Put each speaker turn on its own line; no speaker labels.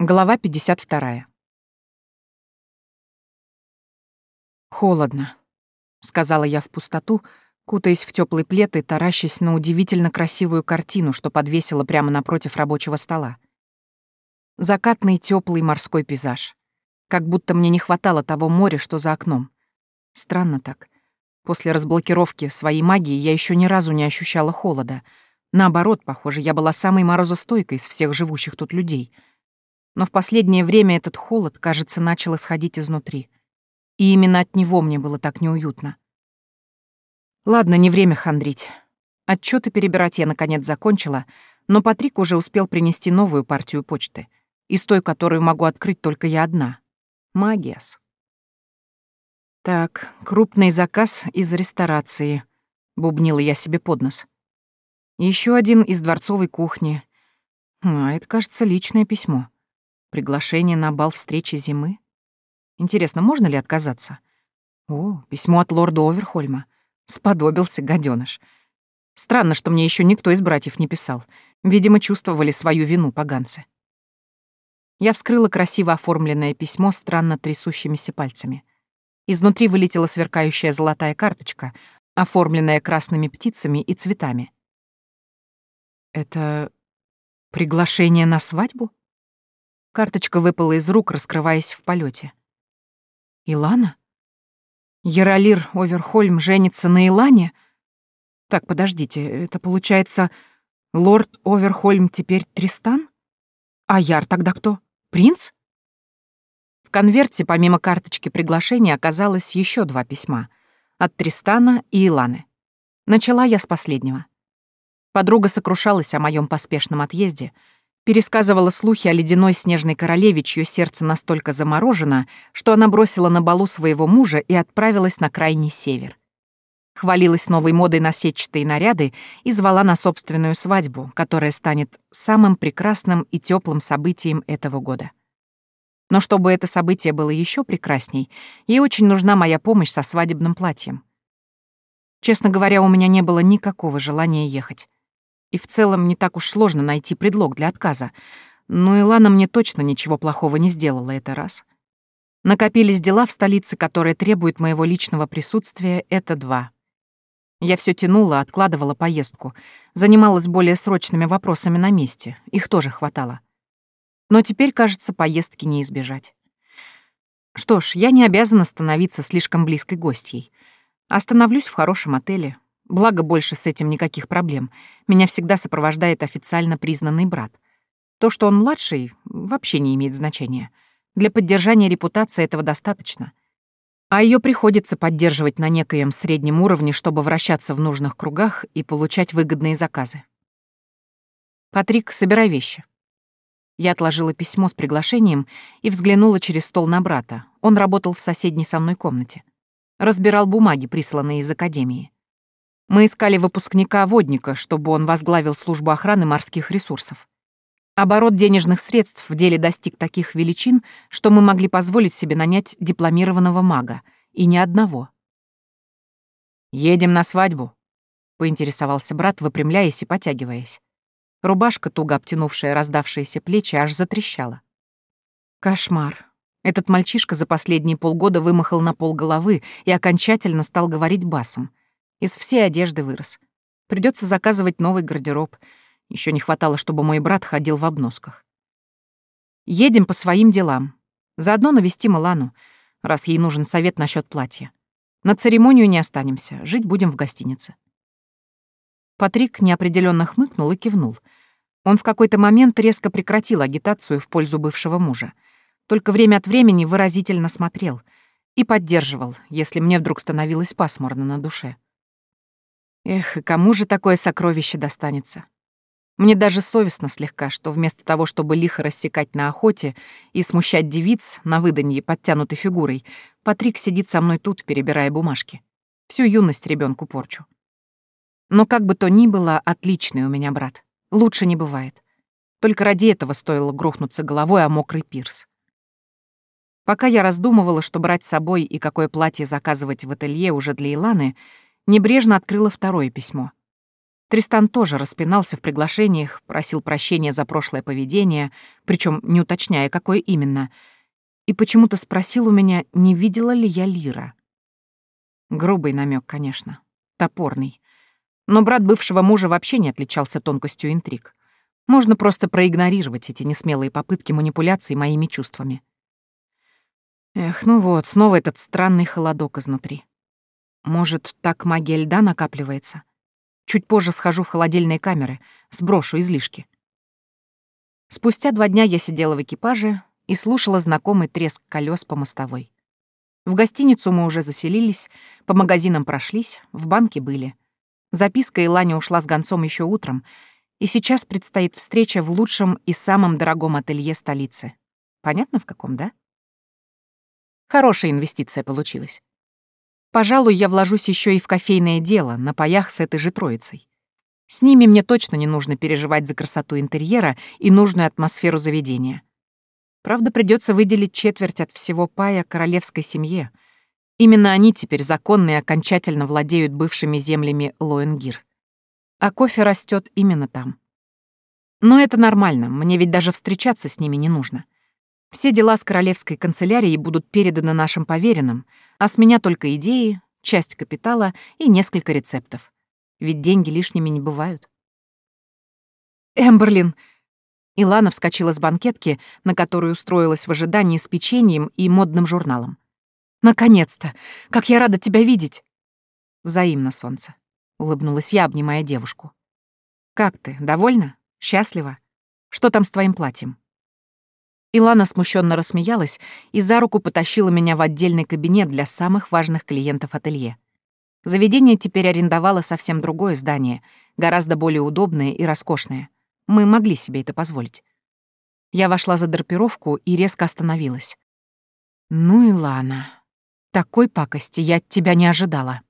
Глава 52. «Холодно», — сказала я в пустоту, кутаясь в теплый плед и таращась на удивительно красивую картину, что подвесила прямо напротив рабочего стола. Закатный теплый морской пейзаж. Как будто мне не хватало того моря, что за окном. Странно так. После разблокировки своей магии я еще ни разу не ощущала холода. Наоборот, похоже, я была самой морозостойкой из всех живущих тут людей — но в последнее время этот холод, кажется, начал исходить изнутри. И именно от него мне было так неуютно. Ладно, не время хандрить. Отчеты перебирать я, наконец, закончила, но Патрик уже успел принести новую партию почты, из той, которую могу открыть только я одна. Магиас. Так, крупный заказ из ресторации, бубнила я себе под нос. Еще один из дворцовой кухни. А это, кажется, личное письмо. Приглашение на бал встречи зимы? Интересно, можно ли отказаться? О, письмо от лорда Оверхольма. Сподобился, гаденыш. Странно, что мне еще никто из братьев не писал. Видимо, чувствовали свою вину поганцы. Я вскрыла красиво оформленное письмо странно трясущимися пальцами. Изнутри вылетела сверкающая золотая карточка, оформленная красными птицами и цветами. Это приглашение на свадьбу? Карточка выпала из рук, раскрываясь в полете. Илана? Яролир Оверхольм женится на Илане? Так, подождите, это получается, лорд Оверхольм теперь Тристан? А Яр тогда кто? Принц? В конверте, помимо карточки приглашения, оказалось еще два письма. От Тристана и Иланы. Начала я с последнего. Подруга сокрушалась о моем поспешном отъезде — Пересказывала слухи о ледяной снежной королеве, чье сердце настолько заморожено, что она бросила на балу своего мужа и отправилась на крайний север. Хвалилась новой модой на сетчатые наряды и звала на собственную свадьбу, которая станет самым прекрасным и теплым событием этого года. Но чтобы это событие было еще прекрасней, ей очень нужна моя помощь со свадебным платьем. Честно говоря, у меня не было никакого желания ехать. И в целом не так уж сложно найти предлог для отказа. Но Илана мне точно ничего плохого не сделала это раз. Накопились дела в столице, которые требуют моего личного присутствия, это два. Я все тянула, откладывала поездку, занималась более срочными вопросами на месте, их тоже хватало. Но теперь, кажется, поездки не избежать. Что ж, я не обязана становиться слишком близкой гостьей. Остановлюсь в хорошем отеле, Благо, больше с этим никаких проблем. Меня всегда сопровождает официально признанный брат. То, что он младший, вообще не имеет значения. Для поддержания репутации этого достаточно. А ее приходится поддерживать на некоем среднем уровне, чтобы вращаться в нужных кругах и получать выгодные заказы. «Патрик, собирай вещи». Я отложила письмо с приглашением и взглянула через стол на брата. Он работал в соседней со мной комнате. Разбирал бумаги, присланные из академии. Мы искали выпускника-водника, чтобы он возглавил службу охраны морских ресурсов. Оборот денежных средств в деле достиг таких величин, что мы могли позволить себе нанять дипломированного мага, и ни одного. «Едем на свадьбу», — поинтересовался брат, выпрямляясь и потягиваясь. Рубашка, туго обтянувшая раздавшиеся плечи, аж затрещала. Кошмар. Этот мальчишка за последние полгода вымахал на пол головы и окончательно стал говорить басом — из всей одежды вырос. Придется заказывать новый гардероб. Еще не хватало, чтобы мой брат ходил в обносках. Едем по своим делам. Заодно навестим Илану, раз ей нужен совет насчет платья. На церемонию не останемся, жить будем в гостинице. Патрик неопределенно хмыкнул и кивнул. Он в какой-то момент резко прекратил агитацию в пользу бывшего мужа. Только время от времени выразительно смотрел и поддерживал, если мне вдруг становилось пасмурно на душе. Эх, кому же такое сокровище достанется? Мне даже совестно слегка, что вместо того, чтобы лихо рассекать на охоте и смущать девиц на выданье подтянутой фигурой, Патрик сидит со мной тут, перебирая бумажки. Всю юность ребенку порчу. Но как бы то ни было, отличный у меня брат. Лучше не бывает. Только ради этого стоило грохнуться головой о мокрый пирс. Пока я раздумывала, что брать с собой и какое платье заказывать в ателье уже для Иланы, Небрежно открыла второе письмо. Тристан тоже распинался в приглашениях, просил прощения за прошлое поведение, причем не уточняя, какое именно, и почему-то спросил у меня, не видела ли я Лира. Грубый намек, конечно, топорный. Но брат бывшего мужа вообще не отличался тонкостью интриг. Можно просто проигнорировать эти несмелые попытки манипуляции моими чувствами. Эх, ну вот, снова этот странный холодок изнутри. Может, так магия льда накапливается? Чуть позже схожу в холодильные камеры, сброшу излишки. Спустя два дня я сидела в экипаже и слушала знакомый треск колес по мостовой. В гостиницу мы уже заселились, по магазинам прошлись, в банке были. Записка Илане ушла с гонцом еще утром, и сейчас предстоит встреча в лучшем и самом дорогом ателье столицы. Понятно, в каком, да? Хорошая инвестиция получилась. Пожалуй, я вложусь еще и в кофейное дело, на паях с этой же троицей. С ними мне точно не нужно переживать за красоту интерьера и нужную атмосферу заведения. Правда, придется выделить четверть от всего пая королевской семье. Именно они теперь законно и окончательно владеют бывшими землями Лоенгир. А кофе растет именно там. Но это нормально, мне ведь даже встречаться с ними не нужно. Все дела с королевской канцелярией будут переданы нашим поверенным, а с меня только идеи, часть капитала и несколько рецептов. Ведь деньги лишними не бывают. «Эмберлин!» Илана вскочила с банкетки, на которую устроилась в ожидании с печеньем и модным журналом. «Наконец-то! Как я рада тебя видеть!» «Взаимно, солнце», — улыбнулась я, обнимая девушку. «Как ты? Довольна? Счастлива? Что там с твоим платьем?» Илана смущенно рассмеялась и за руку потащила меня в отдельный кабинет для самых важных клиентов ателье. Заведение теперь арендовало совсем другое здание, гораздо более удобное и роскошное. Мы могли себе это позволить. Я вошла за драпировку и резко остановилась. «Ну, Илана, такой пакости я от тебя не ожидала».